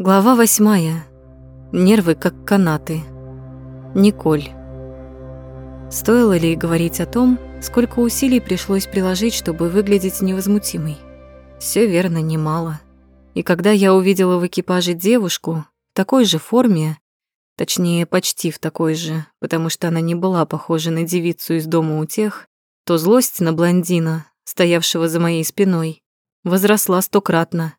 Глава восьмая. Нервы как канаты. Николь. Стоило ли говорить о том, сколько усилий пришлось приложить, чтобы выглядеть невозмутимой? Все верно, немало. И когда я увидела в экипаже девушку в такой же форме, точнее, почти в такой же, потому что она не была похожа на девицу из дома у тех, то злость на блондина, стоявшего за моей спиной, возросла стократно.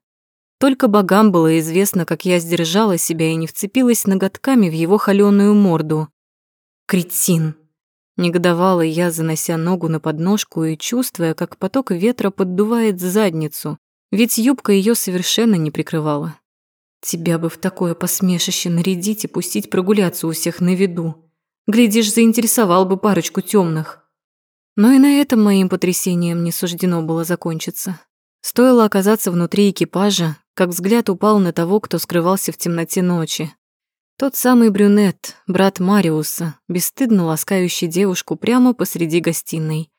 Только богам было известно, как я сдержала себя и не вцепилась ноготками в его холёную морду. «Кретин!» Негодовала я, занося ногу на подножку и чувствуя, как поток ветра поддувает задницу, ведь юбка ее совершенно не прикрывала. «Тебя бы в такое посмешище нарядить и пустить прогуляться у всех на виду. Глядишь, заинтересовал бы парочку темных. Но и на этом моим потрясением не суждено было закончиться. Стоило оказаться внутри экипажа, как взгляд упал на того, кто скрывался в темноте ночи. Тот самый брюнет, брат Мариуса, бесстыдно ласкающий девушку прямо посреди гостиной.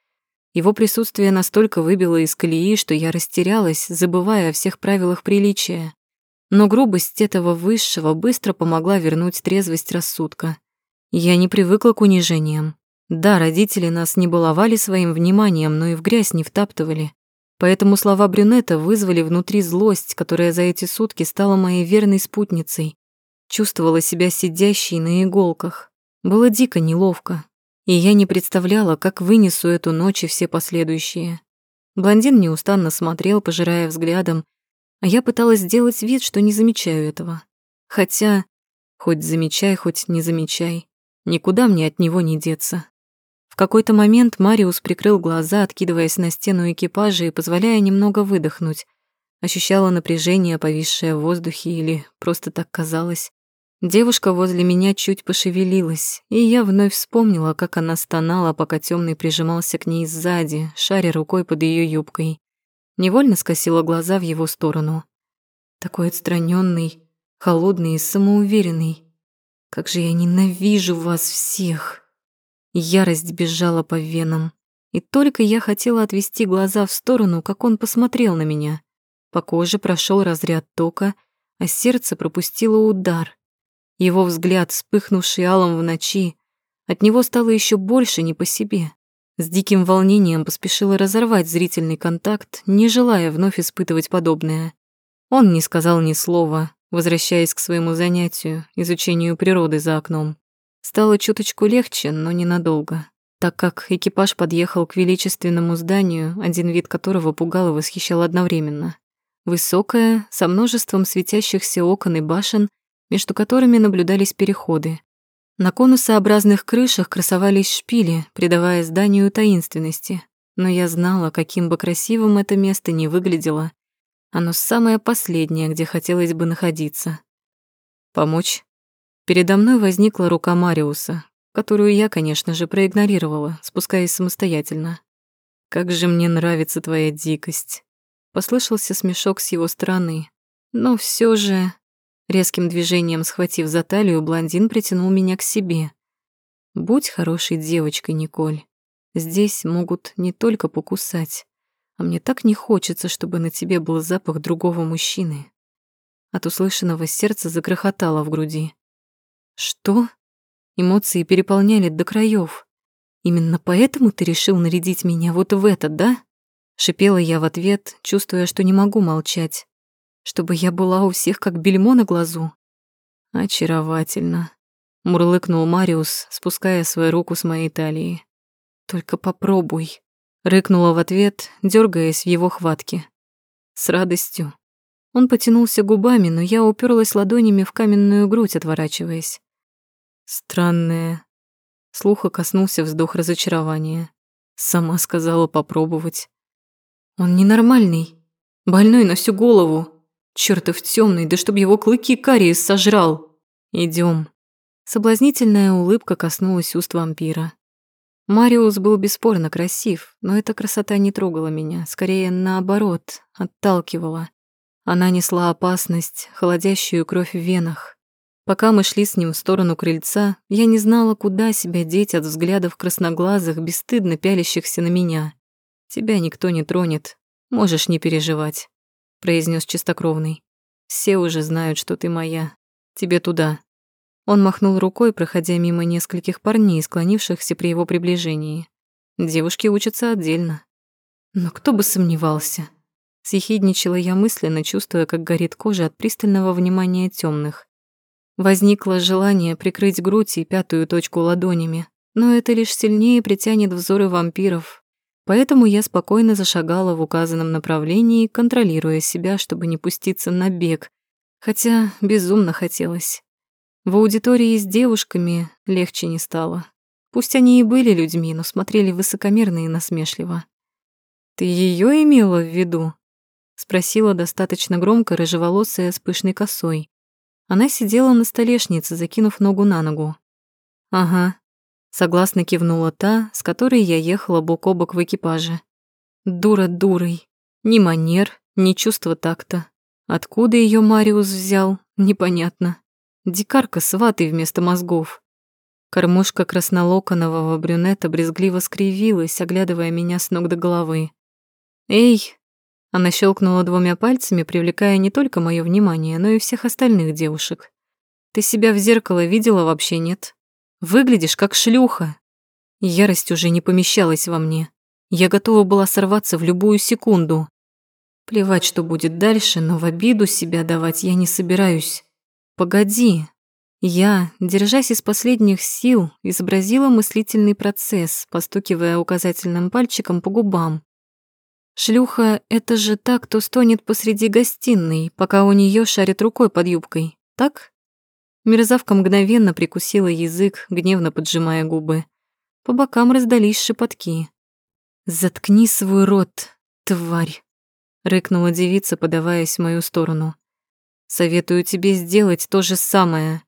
Его присутствие настолько выбило из колеи, что я растерялась, забывая о всех правилах приличия. Но грубость этого высшего быстро помогла вернуть трезвость рассудка. Я не привыкла к унижениям. Да, родители нас не баловали своим вниманием, но и в грязь не втаптывали. Поэтому слова брюнета вызвали внутри злость, которая за эти сутки стала моей верной спутницей. Чувствовала себя сидящей на иголках. Было дико неловко. И я не представляла, как вынесу эту ночь и все последующие. Блондин неустанно смотрел, пожирая взглядом, а я пыталась сделать вид, что не замечаю этого. Хотя, хоть замечай, хоть не замечай, никуда мне от него не деться. Какой-то момент Мариус прикрыл глаза, откидываясь на стену экипажа и позволяя немного выдохнуть. Ощущала напряжение, повисшее в воздухе, или просто так казалось. Девушка возле меня чуть пошевелилась, и я вновь вспомнила, как она стонала, пока темный прижимался к ней сзади, шаря рукой под ее юбкой. Невольно скосила глаза в его сторону. Такой отстраненный, холодный и самоуверенный. Как же я ненавижу вас всех! Ярость бежала по венам. И только я хотела отвести глаза в сторону, как он посмотрел на меня. По коже прошел разряд тока, а сердце пропустило удар. Его взгляд, вспыхнувший алом в ночи, от него стало еще больше не по себе. С диким волнением поспешила разорвать зрительный контакт, не желая вновь испытывать подобное. Он не сказал ни слова, возвращаясь к своему занятию, изучению природы за окном. Стало чуточку легче, но ненадолго, так как экипаж подъехал к величественному зданию, один вид которого пугал и восхищал одновременно. Высокое, со множеством светящихся окон и башен, между которыми наблюдались переходы. На конусообразных крышах красовались шпили, придавая зданию таинственности. Но я знала, каким бы красивым это место ни выглядело, оно самое последнее, где хотелось бы находиться. «Помочь?» Передо мной возникла рука Мариуса, которую я, конечно же, проигнорировала, спускаясь самостоятельно. «Как же мне нравится твоя дикость!» Послышался смешок с его стороны. Но все же, резким движением схватив за талию, блондин притянул меня к себе. «Будь хорошей девочкой, Николь. Здесь могут не только покусать, а мне так не хочется, чтобы на тебе был запах другого мужчины». От услышанного сердце загрохотало в груди. Что? Эмоции переполняли до краев. Именно поэтому ты решил нарядить меня вот в этот, да? Шипела я в ответ, чувствуя, что не могу молчать. Чтобы я была у всех как бельмо на глазу. Очаровательно. Мурлыкнул Мариус, спуская свою руку с моей талии. Только попробуй. Рыкнула в ответ, дергаясь в его хватке. С радостью. Он потянулся губами, но я уперлась ладонями в каменную грудь, отворачиваясь. Странное. Слуха коснулся вздох разочарования. Сама сказала попробовать. Он ненормальный. Больной на всю голову. Чёртов тёмный, да чтоб его клыки кариес сожрал. Идём. Соблазнительная улыбка коснулась уст вампира. Мариус был бесспорно красив, но эта красота не трогала меня, скорее наоборот, отталкивала. Она несла опасность, холодящую кровь в венах. Пока мы шли с ним в сторону крыльца, я не знала, куда себя деть от взглядов красноглазых, бесстыдно пялящихся на меня. «Тебя никто не тронет, можешь не переживать», — произнес чистокровный. Все уже знают, что ты моя. Тебе туда». Он махнул рукой, проходя мимо нескольких парней, склонившихся при его приближении. Девушки учатся отдельно. Но кто бы сомневался. Съехидничала я мысленно, чувствуя, как горит кожа от пристального внимания темных. Возникло желание прикрыть грудь и пятую точку ладонями, но это лишь сильнее притянет взоры вампиров. Поэтому я спокойно зашагала в указанном направлении, контролируя себя, чтобы не пуститься на бег, хотя безумно хотелось. В аудитории с девушками легче не стало. Пусть они и были людьми, но смотрели высокомерно и насмешливо. «Ты ее имела в виду?» — спросила достаточно громко рыжеволосая с пышной косой. Она сидела на столешнице, закинув ногу на ногу. «Ага», — согласно кивнула та, с которой я ехала бок о бок в экипаже. «Дура дурой. Ни манер, ни чувства такта. Откуда ее Мариус взял, непонятно. Дикарка с вместо мозгов». Кормушка краснолоконового брюнета брезгливо скривилась, оглядывая меня с ног до головы. «Эй, она щелкнула двумя пальцами, привлекая не только мое внимание, но и всех остальных девушек. «Ты себя в зеркало видела вообще нет? Выглядишь как шлюха!» Ярость уже не помещалась во мне. Я готова была сорваться в любую секунду. Плевать, что будет дальше, но в обиду себя давать я не собираюсь. Погоди. Я, держась из последних сил, изобразила мыслительный процесс, постукивая указательным пальчиком по губам. Шлюха — это же та, кто стонет посреди гостиной, пока у нее шарит рукой под юбкой, так? Мерзавка мгновенно прикусила язык, гневно поджимая губы. По бокам раздались шепотки. «Заткни свой рот, тварь!» — рыкнула девица, подаваясь в мою сторону. «Советую тебе сделать то же самое».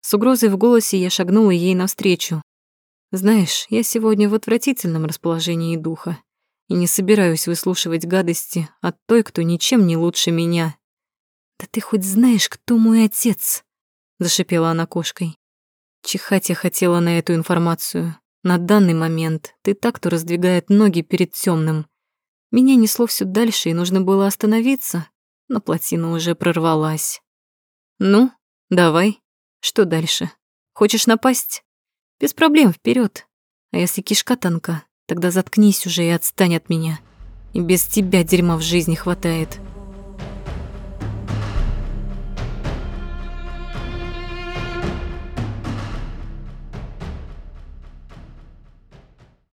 С угрозой в голосе я шагнула ей навстречу. «Знаешь, я сегодня в отвратительном расположении духа и не собираюсь выслушивать гадости от той, кто ничем не лучше меня. «Да ты хоть знаешь, кто мой отец?» — зашипела она кошкой. Чихать я хотела на эту информацию. На данный момент ты так, кто раздвигает ноги перед темным. Меня несло все дальше, и нужно было остановиться, но плотина уже прорвалась. «Ну, давай. Что дальше? Хочешь напасть? Без проблем, вперед. А если кишка тонка, Тогда заткнись уже и отстань от меня. И без тебя дерьма в жизни хватает.